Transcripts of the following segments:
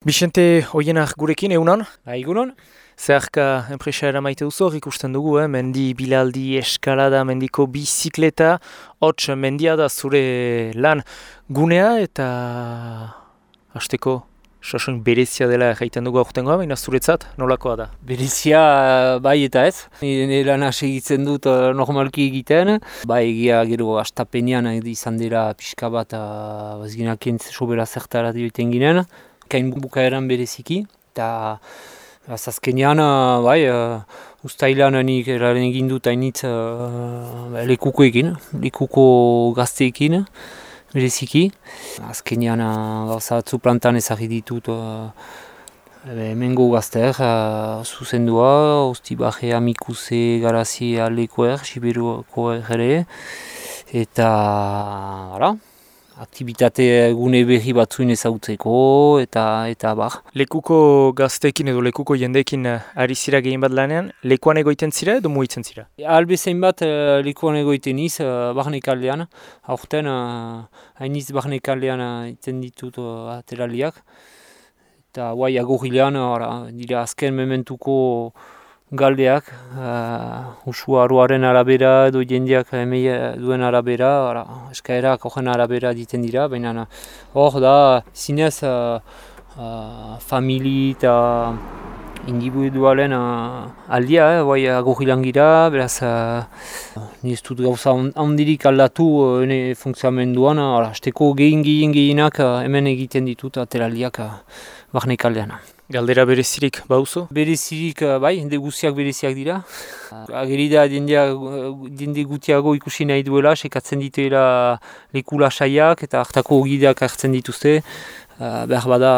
Bixente hoienak gurekin egunon? Egunon. Zeharka enpresa eramaite duzu hor ikusten dugu, eh? mendi bilaldi eskalada, mendiko bizikleta, hots mendia da zure lan gunea eta hasteko sasoin berezia dela jaiten dugu aurtengoa, baina zuretzat nolakoa da? Berezia bai eta ez, nire lan egitzen dut uh, normalki egiten, bai egia gero astapenean izan dira pixka bat uh, bazginakien sobera zertara dioiten ginen, kain bukaeran bereziki, eta azkenean, bai, uh, ustailan nik eraren egin dut hainitz uh, lekuko egin, lekuko gazteekin bereziki. Azkenean gauza uh, plantan ezagit ditut uh, Hemengo gazteak, uh, zuzendua, usti baje amikuse garazi alekoer, siberukoer ere, eta, ara, aktivitate gune berri batzuin ezagutzeko eta eta bar. Lekuko gazteekin edo lekuko jendeekin eh, ari zira gehien bat lanean, lekuan egoiten zira edo muitzen zira? Albe zein bat uh, lekuan egoiten iz, uh, barnek aldean, aurten hainiz uh, barnek aldean iten ditut ateraliak. Eta guai agorilean, dira azken mementuko galdeak, uh, usua aruaren arabera edo jendeak emei duen arabera, ara, eskaerak horren arabera diten dira, baina hor da zinez uh, uh, famili eta individualen uh, aldia, eh, bai agurri gira, beraz uh, nire dut gauza handirik aldatu uh, ene funtzionamenduan, azteko gehin gehin gehinak uh, hemen egiten ditut ateraldiak uh, barnek. Galdera berezirik bauzu? Berezirik, eh, bai, hende guziak bereziak dira. Ageri da jende gutiago ikusi nahi duela, sekatzen dituela lekula saiak eta hartako gideak hartzen dituzte. Uh, behar bada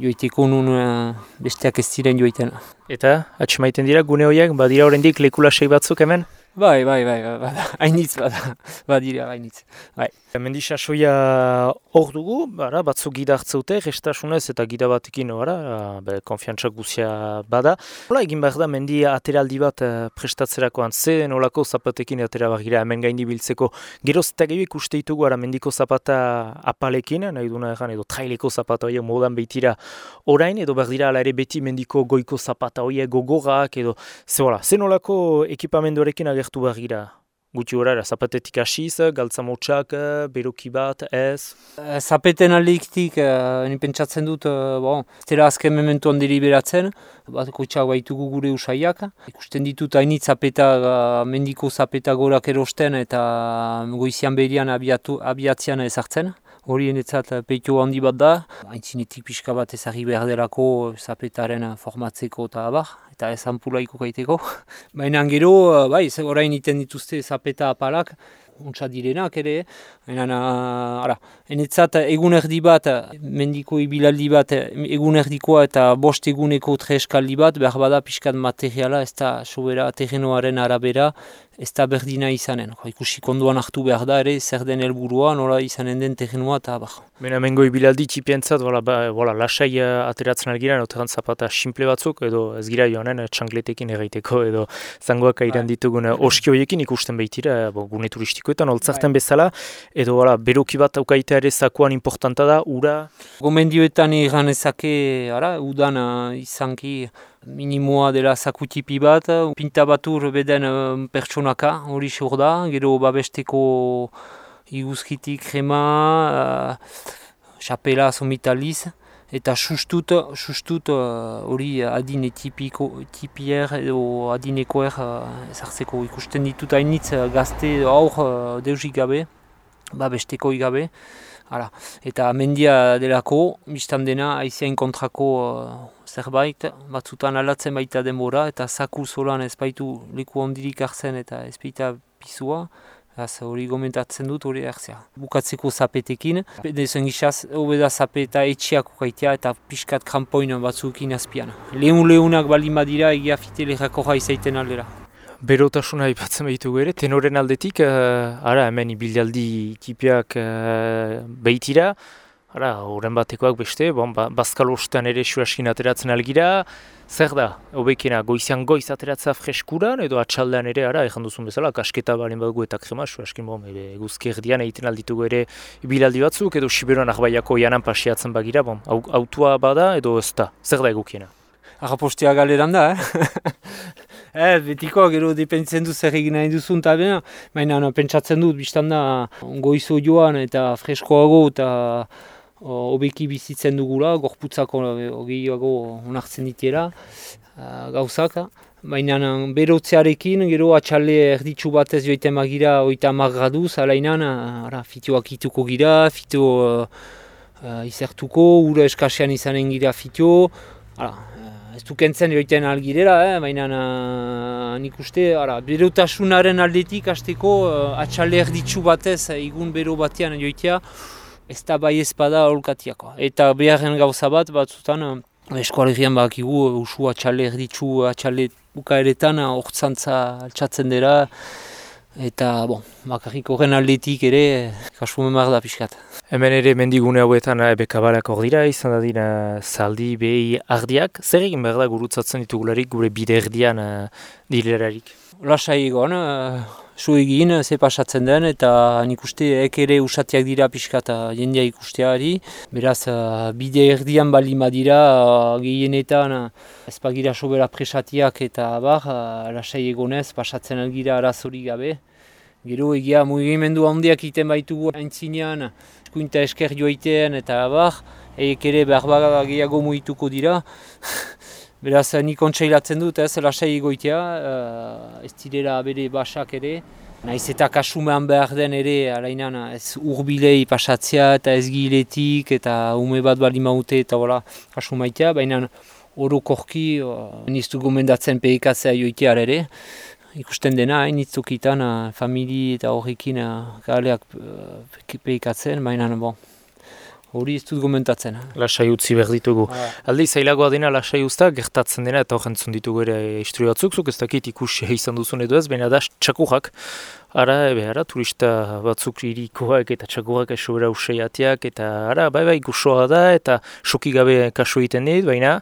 joiteko nun uh, besteak ez ziren joiten. Eta, atxemaiten dira, gune horiek, badira horrendik lekula batzuk hemen? Bai, bai, bai, bai, bai, hainitz bada, badira, hainitz, bai. Mendisa soia hor dugu, bara, batzuk gida hartzeute, gestasunez eta gida batekin, bara, be, konfiantza guzia bada. Nola egin behar da, mendi ateraldi bat eh, prestatzerakoan, ze nolako zapatekin atera gira hemen gaindi biltzeko. Geroz eta gehiu ikuste ditugu, ara, mendiko zapata apalekin, nahi duna egan, edo traileko zapata hori modan behitira orain, edo behar dira ala ere beti mendiko goiko zapata hori gogorak, edo ze, wala, ze nolako ekipamendoarekin agertu behar gira gutxi horara, zapatetik hasiz, galtza motxak, beroki bat, ez? Eh, zapeten aliktik, uh, eh, pentsatzen dut, uh, bon, zera azken mementu handiri beratzen, bat kotxak baitugu gure usaiak. Ikusten ditut hainit zapeta, mendiko zapeta gorak erosten eta goizian berian abiatu, abiatzean ezartzen. Horien etzat peito handi bat da, haintzinetik pixka bat ezagri behar delako zapetaren formatzeko eta abar, eta ez ampulaiko gaiteko. Baina gero, bai, orain iten dituzte zapeta apalak, untsa direnak ere, baina, ara, enetzat egun erdi bat, mendiko ibilaldi bat, egun erdikoa eta bost eguneko treskaldi bat, behar bada pixkat materiala, ez da sobera terrenoaren arabera, ez da berdina izanen. Ikusi konduan hartu behar da ere, zer den helburua, nola izanen den terrenua eta bax. Bena mengo ibilaldi txipientzat, bola, ba, bola, lasai uh, ateratzen algira, noteran zapata simple batzuk, edo ez gira joanen, eh, txangletekin egiteko, edo zangoak airan bai. ditugun uh, oskioiekin ikusten behitira, bo, gune turistikoetan, holtzarten bai. bezala, edo bola, beroki bat aukaita ere zakuan importanta da, ura? Gomendioetan egan ezake, ara, udan izanki, minimoa dela zakutipi bat, pinta batur beden um, pertsonaka, hori xor da, gero babesteko iguzkitik krema, uh, xapela somitaliz, eta sustut, sustut uh, hori uh, adine tipiko, tipier edo adinekoer uh, ezartzeko ikusten ditut hainitz uh, gazte aur uh, deusik gabe, babesteko igabe. Hala. Eta mendia delako, biztan dena, aiziain kontrako zerbait, batzutan alatzen baita denbora, eta zaku zolan ez baitu leku ondirik hartzen eta ez baita pizua, hori gomentatzen dut hori hartzea. Bukatzeko zapetekin, dezen gizaz, hobeda zapeta etxiak ukaitea eta pixkat krampoin batzukin azpian. Lehun lehunak baldin badira egia fitele jakorra izaiten aldera. Berotasuna ipatzen behitu ere, tenoren aldetik, uh, ara hemen ibildialdi tipiak uh, behitira, Hara, horren batekoak beste, bon, ba, bazkal ostean ere suaskin ateratzen algira, zer da, hobekena, goizian goiz ateratza freskuran, edo atxaldean ere, ara, ezan duzun bezala, kasketa balen badugu eta krema, suaskin, bon, ere, guzki erdian egiten alditugu ere bilaldi batzuk, edo Siberuan ahbaiako janan pasiatzen bagira, bon, autua bada, edo ez da, zer da egukiena? Agapostia galeran da, eh? eh, betiko, gero dependitzen du zer egin nahi duzun eta bena, baina pentsatzen dut, biztan da, goizo joan eta freskoago eta hobeki bizitzen dugula, gorputzako gehiago onartzen ditiera gauzak. Baina berotzearekin, gero atxalde erditsu batez joiten magira oita marraduz, alainan, ara, fitioak ituko gira, fitio uh, izertuko, ura eskasean izanen gira fitio. Ara, ez dukentzen joiten algirera, eh? baina uh, nik uste, ara, berotasunaren aldetik hasteko uh, atxalde erditsu batez, igun bero batean joitea, ez da bai ezpada holkatiako. Eta beharren gauza bat, batzutan, eh, eskualegian bakigu, usu atxale erditsu, atxale bukaeretan, hortzantza altxatzen dira, eta, bon, bakarrik horren aldetik ere, kasu memar da pixkat. Hemen ere mendigune hauetan ebe kabalak hor dira, izan da dira zaldi behi ardiak. Zer egin behar da gurutzatzen ditugularik gure bide erdian uh, dilerarik? Lasai egon, uh, zu egin, ze pasatzen den, eta nik uste ek ere usatiak dira pixka eta jendea ikusteari. Beraz, uh, bide erdian bali dira uh, gehienetan uh, ez bagira sobera presatiak eta bar, lasai egonez, pasatzen algira arazori gabe. Gero egia mugimendu handiak iten baitugu haintzinean, eskuinta esker joitean eta bar, eik ere behar gehiago mugituko dira. Beraz, nik ontsailatzen dut, ez, lasai egoitea, uh, ez direla bere basak ere. Naiz eta kasumean behar den ere, alainan, ez urbilei pasatzea eta ez giletik eta ume bat bali maute eta hola kasumaitea, baina oro korki niztu gomendatzen peikatzea joitea ere. Ikusten dena, hain nitzukitan, uh, eta horrekin uh, galeak uh, peikatzen, baina, bon, hori ez dut gomentatzen. Lasai utzi behar ditugu. Ah. Aldi zailagoa dena lasai uzta, gertatzen dena eta horrentzun ditugu ere istri batzuk, zuk ez dakit ikusi izan duzun edo ez, baina da txakurrak. Ara, ebe, ara, turista batzuk irikoak eta txakurrak esobera usaiatiak, eta ara, bai bai, gusoa da, eta soki gabe kaso egiten dit, baina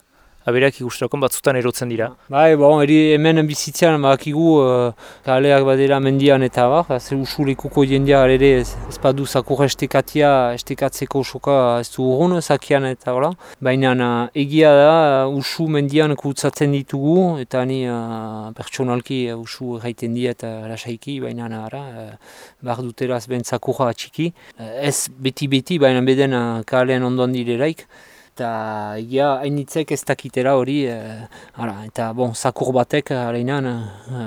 aberak ikusterakon batzutan erotzen dira. Bai, bon, eri hemen bizitzean badakigu uh, kaleak badera mendian eta bar, ze usulekuko jendea ere ez, ez badu zakur estekatia, estekatzeko soka ez du urun zakian eta hola. Baina uh, egia da uh, usu mendian kutsatzen ditugu eta ni uh, pertsonalki uh, usu gaiten dira eta lasaiki, baina ara, uh, bar duteraz ben zakurra txiki. Uh, ez beti-beti, baina beden uh, kalean ondoan direlaik eta egia hainitzek ez dakitera hori e, eta bon, zakur batek hareinan e,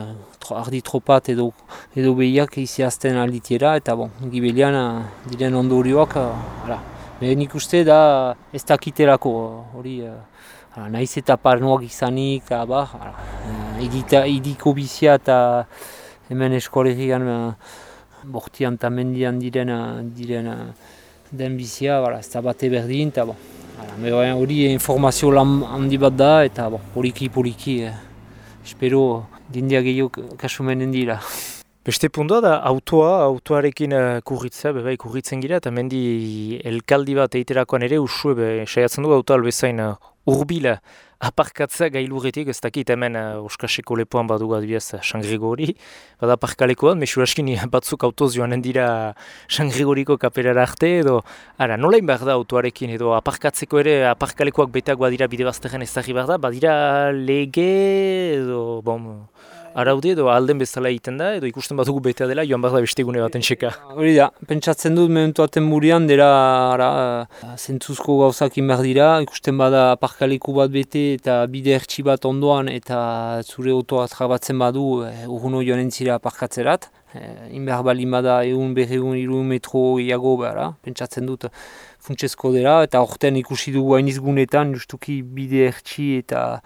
ardi tropat edo, edo behiak iziazten alditiera eta bon, gibelian diren ondorioak uh, nik uste da ez dakiterako hori uh, nahiz eta parnoak izanik eta ba, uh, idiko bizia eta hemen eskolegian uh, bortian eta mendian diren, diren den bizia, ez da bate berdin eta bon. Hori informazio lan handi bat da eta poliki poliki eh, espero dindia gehiago kasumenen dira. Beste puntua da autoa, autoarekin uh, kurritzea, bebai kurritzen gira eta mendi elkaldi bat eiterakoan ere usue be, saiatzen du autoa albezain uh, urbila aparkatzea gailuretik, ez dakit hemen uh, Oskaseko lepoan badu adibidez San Gregori, bada aparkaleko bat, mesu askin batzuk autoz joanen dira San Gregoriko kaperara arte, edo, ara, nolain behar da autoarekin, edo aparkatzeko ere aparkalekoak betak badira bide bazterren ez behar da, badira lege, edo, bom, araude edo alden bezala egiten da, edo ikusten batugu betea dela, joan behar da bestegune baten txeka. Hori da, pentsatzen dut mementu aten burian, dira ara, zentzuzko gauzak behar dira, ikusten bada parkaleku bat bete eta bide ertsi bat ondoan eta zure otoa trabatzen badu eh, urguno joan entzira parkatzerat. Eh, Inbehar balin bada egun berregun iru metro iago behar, pentsatzen dut funtsezko dira, eta orten ikusi dugu hain izgunetan, justuki bide ertsi eta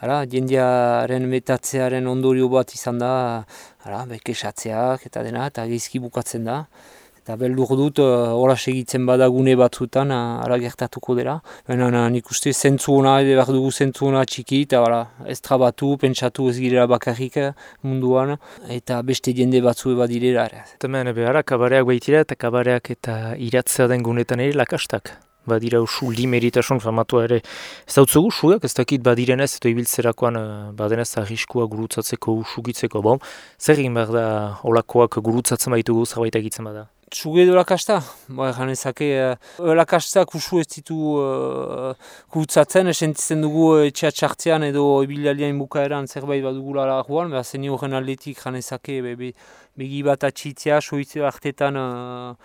Hala, jendearen metatzearen ondorio bat izan da, hala, bekesatzeak eta dena, eta gizki bukatzen da. Eta beldur dut, hola segitzen badagune batzutan, ara gertatuko dela. Baina nik uste zentzu hona, edo behar dugu zentzu hona txiki, eta bara, ez trabatu, pentsatu ez girela bakarrik munduan, eta beste jende batzu eba direla. Eta mehen, behar, kabareak baitira eta kabareak eta iratzea den gunetan ere lakastak badira usu limeritasun famatua ere. Ez dut zugu suak, ez dakit badirenez eta ibiltzerakoan uh, badenez arriskua gurutzatzeko usugitzeko bom, zer egin behar da olakoak gurutzatzen baitugu zerbait egitzen bada? Txuge edo lakasta, ba, egan ezake, uh, lakastak usu ez ditu uh, gurutzatzen, esentitzen dugu etxea txartzean edo ibilaliain bukaeran zerbait badugula laguan, behar zen horren aldetik egan ezake, be, be, begi bat atxitzea, soitzea artetan uh,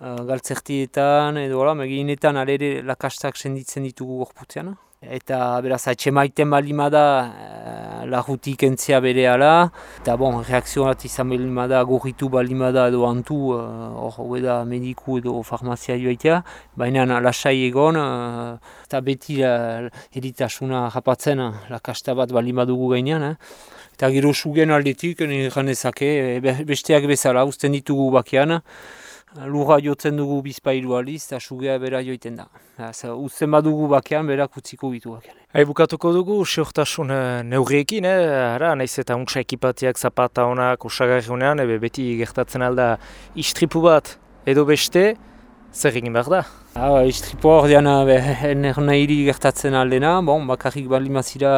galtzertietan edo hola, meginetan alere lakastak senditzen ditugu gorputzean. Eta beraz, atxe maiten balimada uh, lagutik entzia bere ala. Eta bon, reakzionat izan balimada gorritu balimada edo antu, hor uh, da mediku edo farmazia joaitea. Baina lasai egon, uh, eta beti uh, eritasuna rapatzen lakasta bat balimadugu gainean. Eh. Eta gero sugen aldetik, nire ganezake, besteak bezala, usten ditugu bakian lurra jotzen dugu bizpailu aliz, eta sugea bera joiten da. Uzten badugu bakean, berak utziko bitu bakean. Hai, bukatuko dugu, seortasun eh, neurriekin, eh? ara, nahiz eta untsa ekipatiak zapata honak usagarri honean, beti gertatzen alda istripu bat edo beste, zer egin behar da? Ah, Istripoa hor dian nahiri gertatzen aldena, bon, bakarrik bali mazira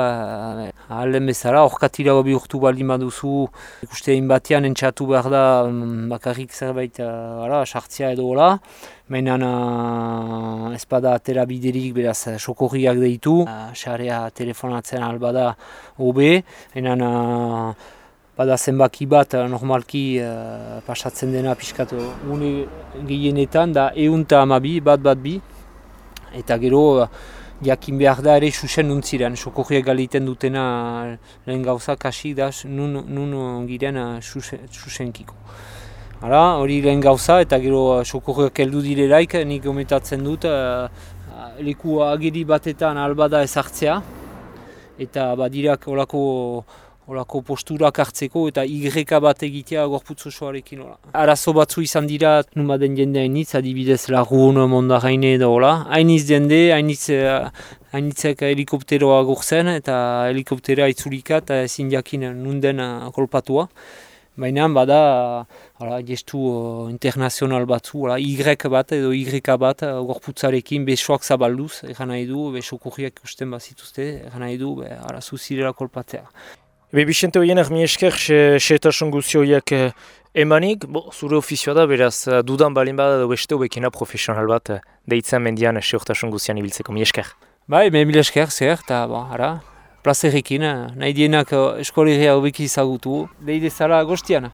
eh, alden bezala, orkatira hobi urtu bali maduzu, ikuste egin batean entxatu behar da mm, bakarrik zerbait uh, sartzea edo hola. Mainan ez bada atera biderik beraz sokorriak deitu, uh, telefonatzen albada hobe, mainan bada zenbaki bat eh, normalki uh, pasatzen dena pixkatu. Gune gehienetan da eunta amabi bat bat bi. Eta gero uh, jakin behar da ere susen nuntziren, sokorriak galiten dutena lehen gauza kasi da nun, nun giren uh, susenkiko. Hala, hori lehen gauza eta gero uh, sokorriak heldu direlaik nik gometatzen dut uh, leku ageri batetan albada ezartzea. Eta badirak olako Olako posturak hartzeko eta Y bat egitea gorputzu soarekin. Arazo batzu izan dira numa den hainitz, adibidez lagun mondaraine edo hola. Hainitz jende, hainitz, eh, hainitzek helikopteroa gurzen eta helikoptera itzulika eta ezin jakin nunden eh, kolpatua. Baina bada hala, gestu uh, internazional batzu, hala, Y bat edo Y bat gorputzarekin besoak zabalduz, egan nahi du, besokurriak usten bazituzte, egan nahi du, be, arazu zirela kolpatzea. Ebe Bixente horienak mi esker, sehetasun guzti horiek eh, emanik, bo, zure ofizioa da, beraz, eh, dudan balin bada da beste hobekina profesional bat eh, deitzen mendian sehetasun guztian ibiltzeko, mi esker. Bai, me mil esker, zer, eta, bo, ara, plazerikin, nahi dienak eskolegia hobeki izagutu, deide zara gostiana.